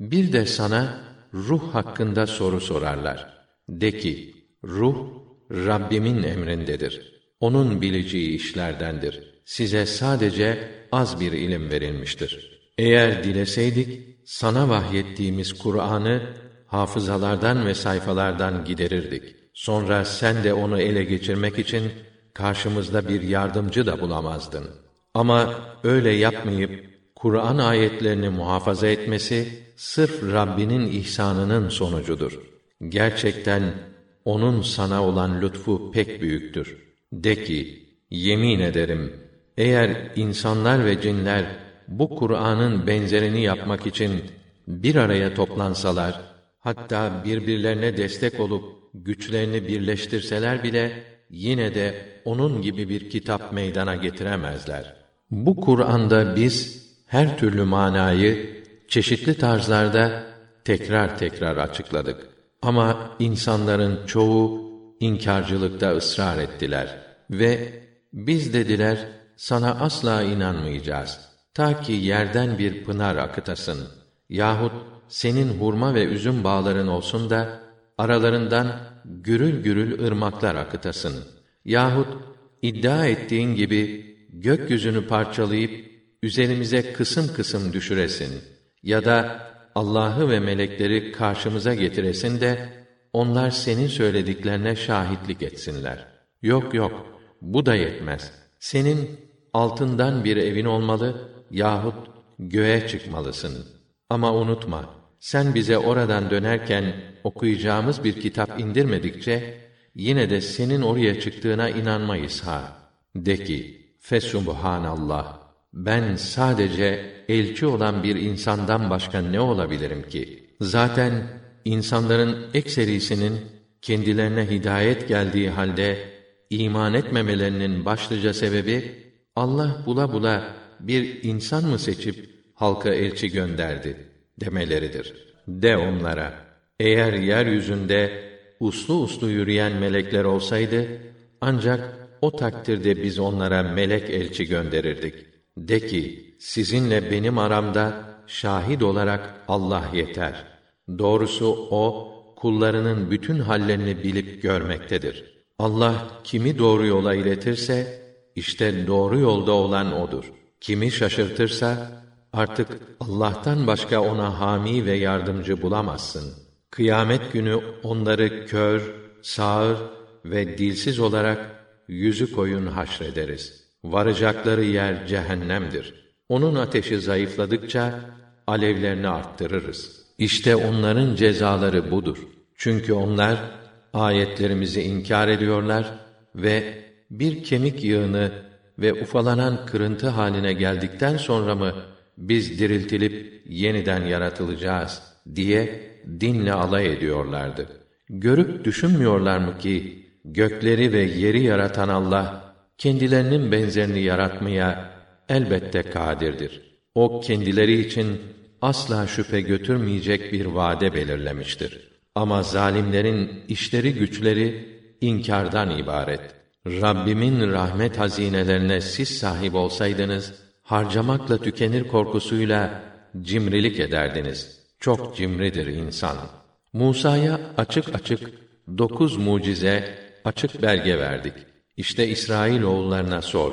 Bir de sana ruh hakkında soru sorarlar. De ki, ruh Rabbimin emrindedir. Onun bileceği işlerdendir. Size sadece az bir ilim verilmiştir. Eğer dileseydik, sana vahyettiğimiz Kur'an'ı hafızalardan ve sayfalardan giderirdik. Sonra sen de onu ele geçirmek için karşımızda bir yardımcı da bulamazdın. Ama öyle yapmayıp Kur'an ayetlerini muhafaza etmesi sırf Rabbinin ihsanının sonucudur. Gerçekten onun sana olan lütfu pek büyüktür. De ki, yemin ederim, eğer insanlar ve cinler bu Kur'an'ın benzerini yapmak için bir araya toplansalar, hatta birbirlerine destek olup güçlerini birleştirseler bile yine de onun gibi bir kitap meydana getiremezler. Bu Kur'an'da biz her türlü manayı çeşitli tarzlarda tekrar tekrar açıkladık. Ama insanların çoğu inkarcılıkta ısrar ettiler ve biz dediler sana asla inanmayacağız. Ta ki yerden bir pınar akıtasın yahut senin hurma ve üzüm bağların olsun da aralarından gürül gürül ırmaklar akıtasın. Yahut iddia ettiğin gibi gökyüzünü parçalayıp üzerimize kısım kısım düşüresin ya da Allah'ı ve melekleri karşımıza getiresin de onlar senin söylediklerine şahitlik etsinler. Yok yok, bu da yetmez. Senin altından bir evin olmalı yahut göğe çıkmalısın. Ama unutma, sen bize oradan dönerken okuyacağımız bir kitap indirmedikçe yine de senin oraya çıktığına inanmayız ha. De ki, Fesubhanallah. Ben sadece elçi olan bir insandan başka ne olabilirim ki? Zaten insanların ekserisinin kendilerine hidayet geldiği halde iman etmemelerinin başlıca sebebi Allah bula bula bir insan mı seçip halka elçi gönderdi demeleridir. De onlara eğer yeryüzünde uslu uslu yürüyen melekler olsaydı ancak o takdirde biz onlara melek elçi gönderirdik. De ki, sizinle benim aramda şahit olarak Allah yeter. Doğrusu o, kullarının bütün hallerini bilip görmektedir. Allah kimi doğru yola iletirse, işte doğru yolda olan odur. Kimi şaşırtırsa, artık Allah'tan başka ona hami ve yardımcı bulamazsın. Kıyamet günü onları kör, sağır ve dilsiz olarak yüzü koyun haşrederiz. Varacakları yer cehennemdir. Onun ateşi zayıfladıkça alevlerini arttırırız. İşte onların cezaları budur. Çünkü onlar ayetlerimizi inkar ediyorlar ve bir kemik yığını ve ufalanan kırıntı haline geldikten sonra mı biz diriltilip yeniden yaratılacağız diye dinle alay ediyorlardı. Görüp düşünmüyorlar mı ki gökleri ve yeri yaratan Allah kendilerinin benzerini yaratmaya elbette kadirdir. O kendileri için asla şüphe götürmeyecek bir vade belirlemiştir. Ama zalimlerin işleri güçleri inkardan ibaret. Rabbimin rahmet hazinelerine siz sahip olsaydınız harcamakla tükenir korkusuyla cimrilik ederdiniz. Çok cimridir insan. Musa'ya açık açık dokuz mucize açık belge verdik. İşte İsrail oğullarına sor.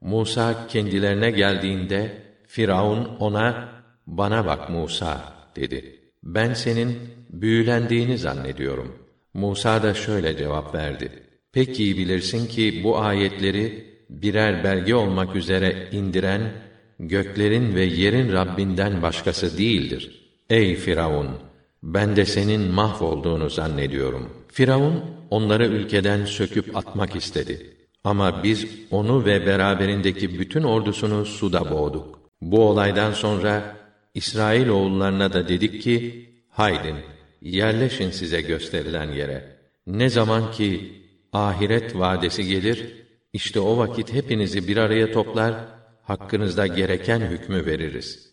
Musa kendilerine geldiğinde Firavun ona bana bak Musa dedi. Ben senin büyülendiğini zannediyorum. Musa da şöyle cevap verdi. Pek iyi bilirsin ki bu ayetleri birer belge olmak üzere indiren göklerin ve yerin Rabbinden başkası değildir. Ey Firavun, ben de senin mahvolduğunu zannediyorum. Firavun onları ülkeden söküp atmak istedi. Ama biz onu ve beraberindeki bütün ordusunu suda boğduk. Bu olaydan sonra İsrail oğullarına da dedik ki, haydin, yerleşin size gösterilen yere. Ne zaman ki ahiret vadesi gelir, işte o vakit hepinizi bir araya toplar, hakkınızda gereken hükmü veririz.''